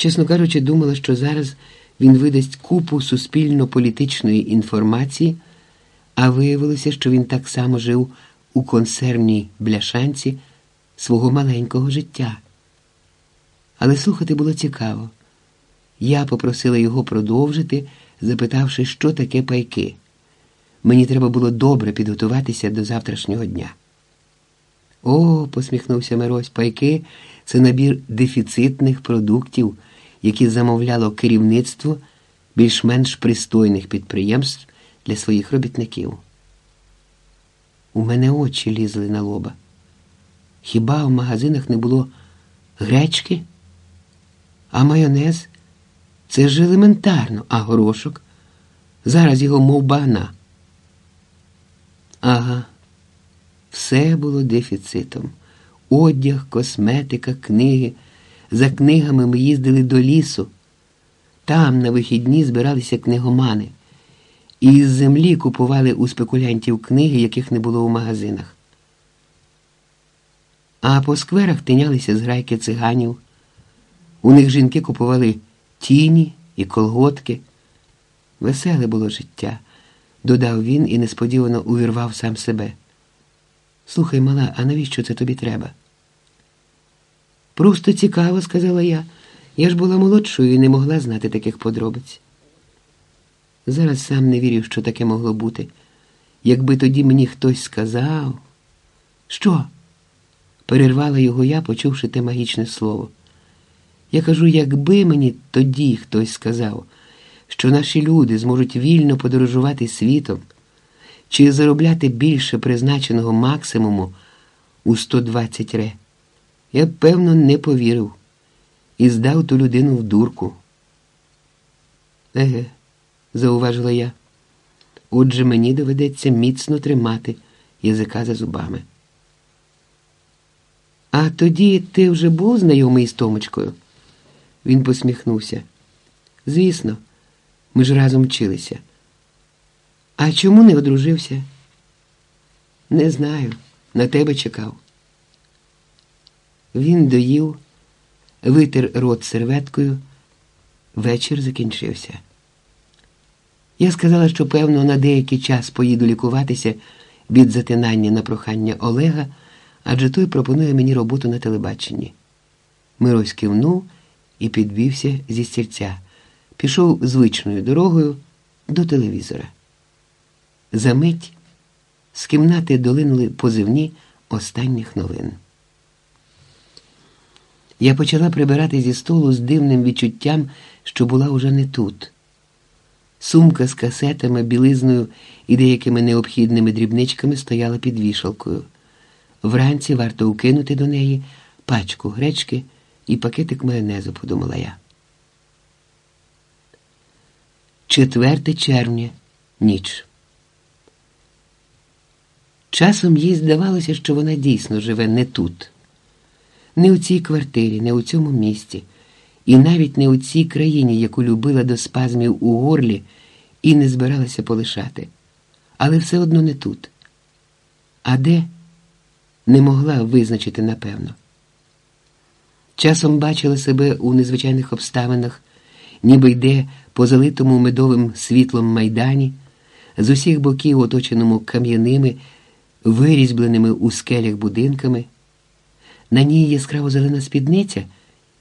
Чесно кажучи, думала, що зараз він видасть купу суспільно-політичної інформації, а виявилося, що він так само жив у консервній бляшанці свого маленького життя. Але слухати було цікаво. Я попросила його продовжити, запитавши, що таке пайки. Мені треба було добре підготуватися до завтрашнього дня. О, посміхнувся Мирось, пайки це набір дефіцитних продуктів, які замовляло керівництво більш-менш пристойних підприємств для своїх робітників. У мене очі лізли на лоба. Хіба в магазинах не було гречки? А майонез? Це ж елементарно, а горошок. Зараз його мов багна. Ага, все було дефіцитом. Одяг, косметика, книги. За книгами ми їздили до лісу. Там на вихідні збиралися книгомани. І з землі купували у спекулянтів книги, яких не було у магазинах. А по скверах тинялися зграйки циганів. У них жінки купували тіні і колготки. Веселе було життя, додав він і несподівано увірвав сам себе. Слухай, мала, а навіщо це тобі треба? Просто цікаво, сказала я. Я ж була молодшою і не могла знати таких подробиць. Зараз сам не вірю, що таке могло бути. Якби тоді мені хтось сказав. Що? перервала його я, почувши те магічне слово. Я кажу, якби мені тоді хтось сказав, що наші люди зможуть вільно подорожувати світом чи заробляти більше призначеного максимуму у 120 ре, я б, певно, не повірив і здав ту людину в дурку. Еге, зауважила я. Отже, мені доведеться міцно тримати язика за зубами. А тоді ти вже був знайомий з Томочкою? Він посміхнувся. Звісно, ми ж разом вчилися. А чому не одружився? Не знаю, на тебе чекав. Він доїв, витер рот серветкою. Вечір закінчився. Я сказала, що, певно, на деякий час поїду лікуватися від затинання на прохання Олега, адже той пропонує мені роботу на телебаченні. Мирось кивнув і підвівся зі стільця, пішов звичною дорогою до телевізора. Замить з кімнати долинули позивні останніх новин. Я почала прибирати зі столу з дивним відчуттям, що була уже не тут. Сумка з касетами, білизною і деякими необхідними дрібничками стояла під вішалкою. Вранці варто укинути до неї пачку гречки і пакетик майонезу, подумала я. 4 червня ніч. Часом їй здавалося, що вона дійсно живе не тут, не у цій квартирі, не у цьому місті, і навіть не у цій країні, яку любила до спазмів у горлі і не збиралася полишати, але все одно не тут. А де не могла визначити напевно. Часом бачила себе у незвичайних обставинах, ніби йде по залитому медовим світлом майдані, з усіх боків, оточеному кам'яними, вирізьбленими у скелях будинками. На ній яскраво зелена спідниця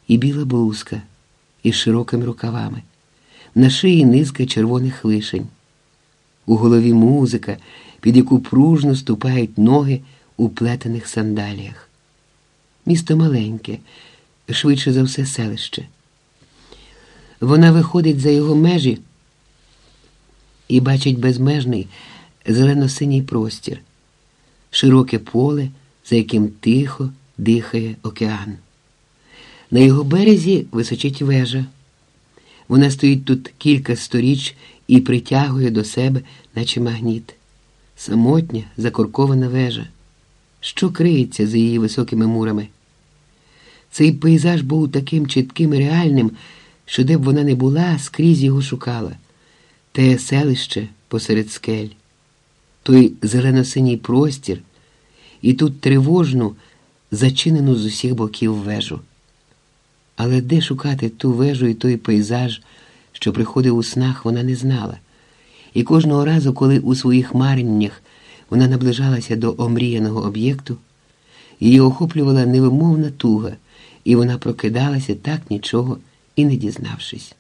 і біла блузка із широкими рукавами, на шиї низка червоних лишень. У голові музика, під яку пружно ступають ноги у плетених сандаліях. Місто маленьке швидше за все селище. Вона виходить за його межі і бачить безмежний зелено-синій простір, широке поле, за яким тихо дихає океан. На його березі височить вежа. Вона стоїть тут кілька сторіч і притягує до себе, наче магніт, самотня закоркована вежа, що криється за її високими мурами. Цей пейзаж був таким чітким і реальним, що де б вона не була, скрізь його шукала. Те селище посеред скель, той зелено-синій простір, і тут тривожну, зачинену з усіх боків вежу. Але де шукати ту вежу і той пейзаж, що приходив у снах, вона не знала. І кожного разу, коли у своїх мареннях вона наближалася до омріяного об'єкту, її охоплювала невимовна туга, і вона прокидалася так нічого і не дізнавшись.